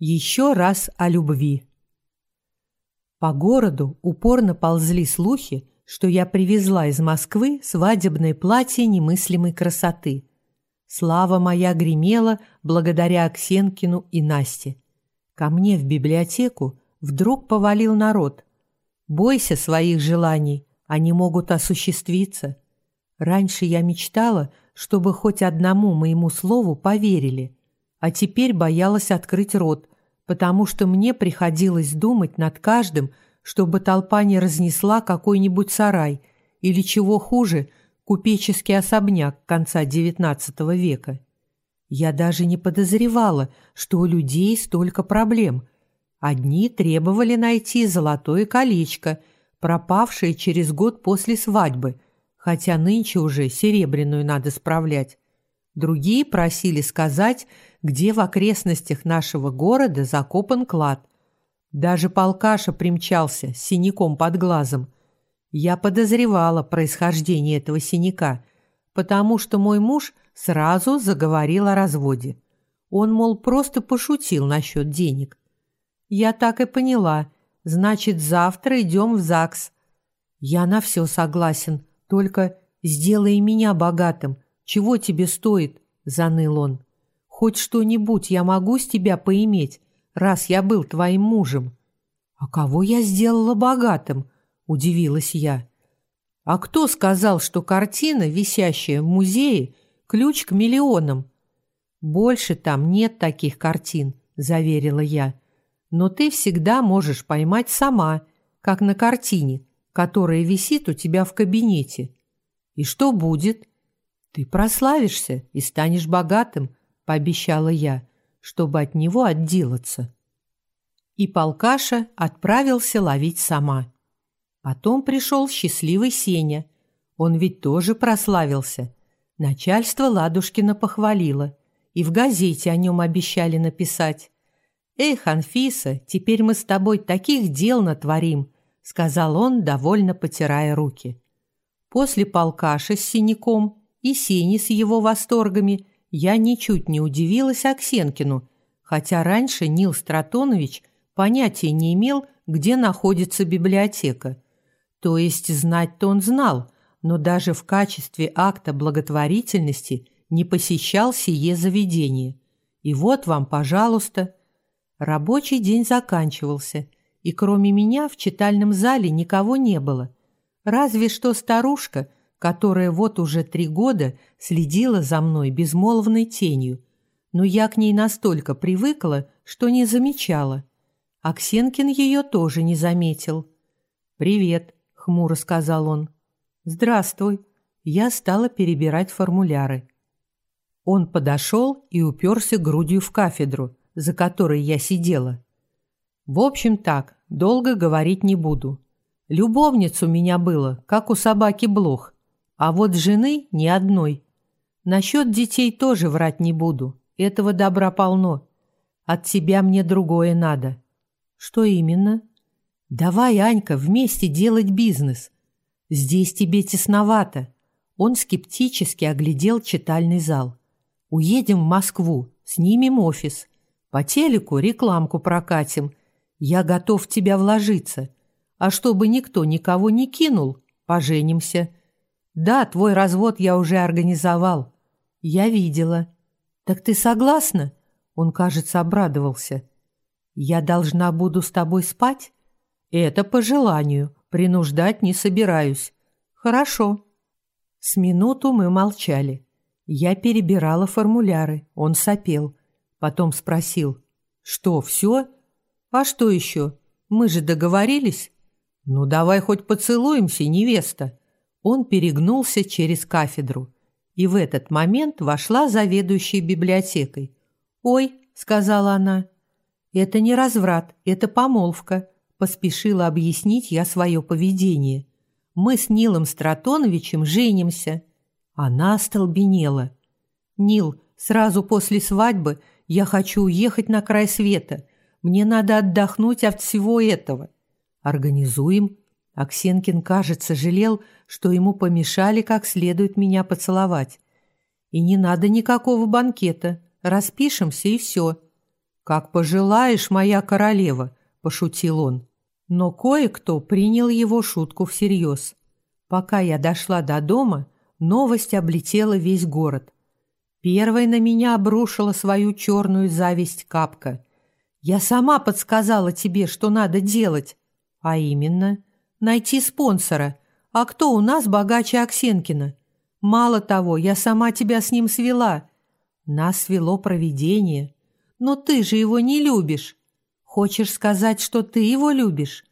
Еще раз о любви. По городу упорно ползли слухи, что я привезла из Москвы свадебное платье немыслимой красоты. Слава моя гремела благодаря Аксенкину и Насте. Ко мне в библиотеку вдруг повалил народ. Бойся своих желаний, они могут осуществиться. Раньше я мечтала, чтобы хоть одному моему слову поверили – а теперь боялась открыть рот, потому что мне приходилось думать над каждым, чтобы толпа не разнесла какой-нибудь сарай или, чего хуже, купеческий особняк конца XIX века. Я даже не подозревала, что у людей столько проблем. Одни требовали найти золотое колечко, пропавшее через год после свадьбы, хотя нынче уже серебряную надо справлять. Другие просили сказать, где в окрестностях нашего города закопан клад. Даже полкаша примчался с синяком под глазом. Я подозревала происхождение этого синяка, потому что мой муж сразу заговорил о разводе. Он, мол, просто пошутил насчет денег. Я так и поняла. Значит, завтра идем в ЗАГС. Я на все согласен, только сделай меня богатым. Чего тебе стоит?» – заныл он. Хоть что-нибудь я могу с тебя поиметь, раз я был твоим мужем. А кого я сделала богатым? Удивилась я. А кто сказал, что картина, висящая в музее, ключ к миллионам? Больше там нет таких картин, заверила я. Но ты всегда можешь поймать сама, как на картине, которая висит у тебя в кабинете. И что будет? Ты прославишься и станешь богатым, пообещала я, чтобы от него отделаться. И полкаша отправился ловить сама. Потом пришел счастливый Сеня. Он ведь тоже прославился. Начальство Ладушкина похвалило, и в газете о нем обещали написать. «Эх, Анфиса, теперь мы с тобой таких дел натворим», сказал он, довольно потирая руки. После полкаша с синяком и Сени с его восторгами я ничуть не удивилась Аксенкину, хотя раньше Нил Стратонович понятия не имел, где находится библиотека. То есть знать-то он знал, но даже в качестве акта благотворительности не посещал сие заведение. И вот вам, пожалуйста. Рабочий день заканчивался, и кроме меня в читальном зале никого не было. Разве что старушка – которая вот уже три года следила за мной безмолвной тенью, но я к ней настолько привыкла, что не замечала. Аксенкин ее тоже не заметил. «Привет», — хмуро сказал он. «Здравствуй». Я стала перебирать формуляры. Он подошел и уперся грудью в кафедру, за которой я сидела. В общем так, долго говорить не буду. Любовниц у меня было, как у собаки блох. А вот жены ни одной. Насчет детей тоже врать не буду. Этого добра полно. От тебя мне другое надо. Что именно? Давай, Анька, вместе делать бизнес. Здесь тебе тесновато. Он скептически оглядел читальный зал. Уедем в Москву, снимем офис. По телеку рекламку прокатим. Я готов в тебя вложиться. А чтобы никто никого не кинул, поженимся. Да, твой развод я уже организовал. Я видела. Так ты согласна? Он, кажется, обрадовался. Я должна буду с тобой спать? Это по желанию. Принуждать не собираюсь. Хорошо. С минуту мы молчали. Я перебирала формуляры. Он сопел. Потом спросил. Что, все? А что еще? Мы же договорились. Ну, давай хоть поцелуемся, невеста. Он перегнулся через кафедру, и в этот момент вошла заведующая библиотекой. «Ой», — сказала она, — «это не разврат, это помолвка», — поспешила объяснить я свое поведение. «Мы с Нилом Стратоновичем женимся». Она остолбенела. «Нил, сразу после свадьбы я хочу уехать на край света. Мне надо отдохнуть от всего этого». «Организуем», Аксенкин, кажется, жалел, что ему помешали как следует меня поцеловать. И не надо никакого банкета. Распишемся и все. «Как пожелаешь, моя королева», – пошутил он. Но кое-кто принял его шутку всерьез. Пока я дошла до дома, новость облетела весь город. Первой на меня обрушила свою черную зависть капка. «Я сама подсказала тебе, что надо делать». «А именно?» «Найти спонсора. А кто у нас богаче Аксенкина?» «Мало того, я сама тебя с ним свела». «Нас свело провидение». «Но ты же его не любишь». «Хочешь сказать, что ты его любишь?»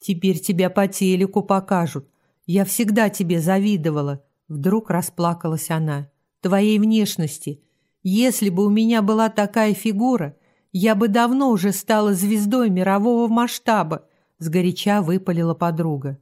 «Теперь тебя по телеку покажут. Я всегда тебе завидовала». Вдруг расплакалась она твоей внешности. Если бы у меня была такая фигура, я бы давно уже стала звездой мирового масштаба, сгоряча выпалила подруга.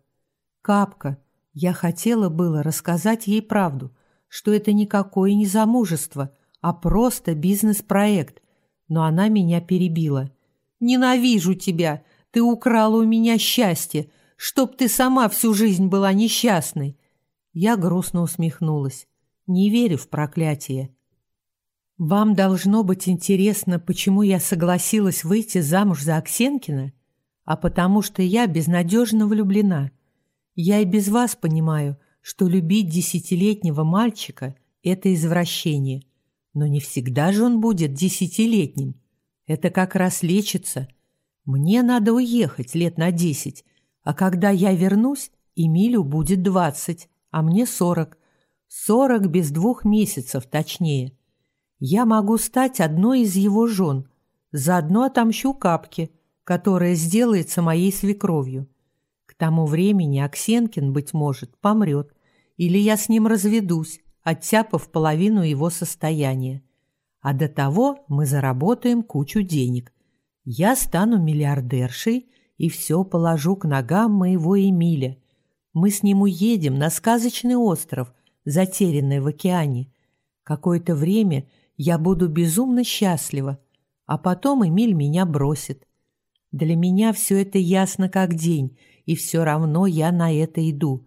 Капка, я хотела было рассказать ей правду, что это никакое не замужество, а просто бизнес-проект, но она меня перебила. «Ненавижу тебя! Ты украла у меня счастье, чтоб ты сама всю жизнь была несчастной!» Я грустно усмехнулась. Не верю в проклятие. Вам должно быть интересно, почему я согласилась выйти замуж за Аксенкина, а потому что я безнадежно влюблена. Я и без вас понимаю, что любить десятилетнего мальчика – это извращение. Но не всегда же он будет десятилетним. Это как раз лечится. Мне надо уехать лет на десять, а когда я вернусь, Эмилю будет двадцать, а мне сорок. Сорок без двух месяцев, точнее. Я могу стать одной из его жен. Заодно отомщу капке, которая сделается моей свекровью. К тому времени Аксенкин, быть может, помрет, или я с ним разведусь, оттяпав половину его состояния. А до того мы заработаем кучу денег. Я стану миллиардершей и все положу к ногам моего Эмиля. Мы с ним уедем на сказочный остров – затерянной в океане. Какое-то время я буду безумно счастлива, а потом Эмиль меня бросит. Для меня все это ясно как день, и все равно я на это иду.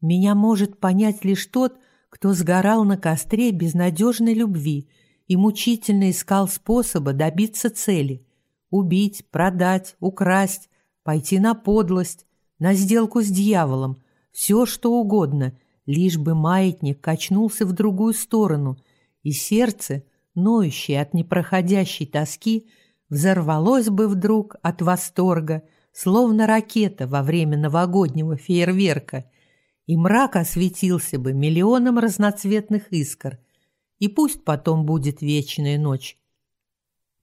Меня может понять лишь тот, кто сгорал на костре безнадежной любви и мучительно искал способа добиться цели – убить, продать, украсть, пойти на подлость, на сделку с дьяволом, все что угодно, лишь бы маятник качнулся в другую сторону, и сердце, ноющее от непроходящей тоски, взорвалось бы вдруг от восторга, словно ракета во время новогоднего фейерверка, и мрак осветился бы миллионом разноцветных искр, и пусть потом будет вечная ночь.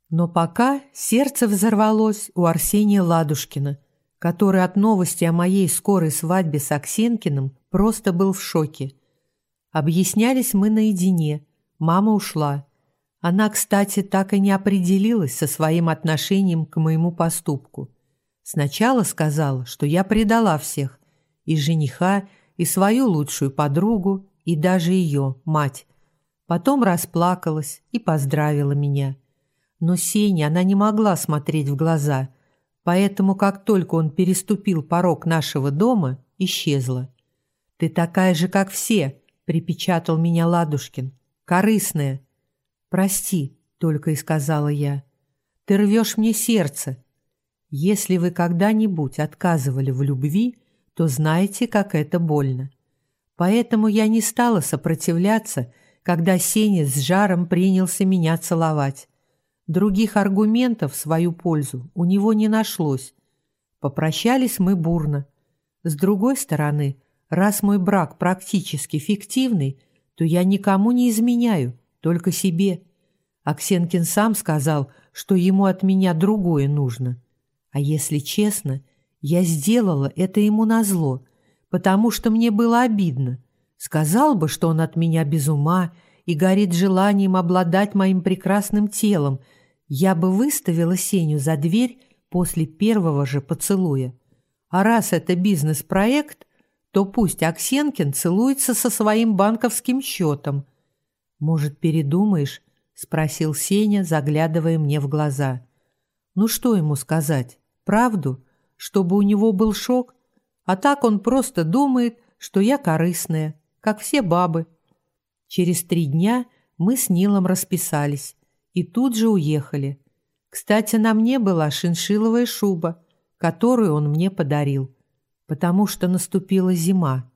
Но пока сердце взорвалось у Арсения Ладушкина, который от новости о моей скорой свадьбе с Аксенкиным просто был в шоке. Объяснялись мы наедине. Мама ушла. Она, кстати, так и не определилась со своим отношением к моему поступку. Сначала сказала, что я предала всех. И жениха, и свою лучшую подругу, и даже ее, мать. Потом расплакалась и поздравила меня. Но Сене она не могла смотреть в глаза, поэтому как только он переступил порог нашего дома, исчезла. «Ты такая же, как все», — припечатал меня Ладушкин. «Корыстная». «Прости», — только и сказала я. «Ты рвешь мне сердце. Если вы когда-нибудь отказывали в любви, то знаете, как это больно. Поэтому я не стала сопротивляться, когда Сеня с жаром принялся меня целовать. Других аргументов в свою пользу у него не нашлось. Попрощались мы бурно. С другой стороны, Раз мой брак практически фиктивный, то я никому не изменяю, только себе. Аксенкин сам сказал, что ему от меня другое нужно. А если честно, я сделала это ему назло, потому что мне было обидно. Сказал бы, что он от меня без ума и горит желанием обладать моим прекрасным телом, я бы выставила Сеню за дверь после первого же поцелуя. А раз это бизнес-проект, то пусть Аксенкин целуется со своим банковским счетом. «Может, передумаешь?» – спросил Сеня, заглядывая мне в глаза. «Ну что ему сказать? Правду? Чтобы у него был шок? А так он просто думает, что я корыстная, как все бабы». Через три дня мы с Нилом расписались и тут же уехали. Кстати, на мне была шиншиловая шуба, которую он мне подарил, потому что наступила зима.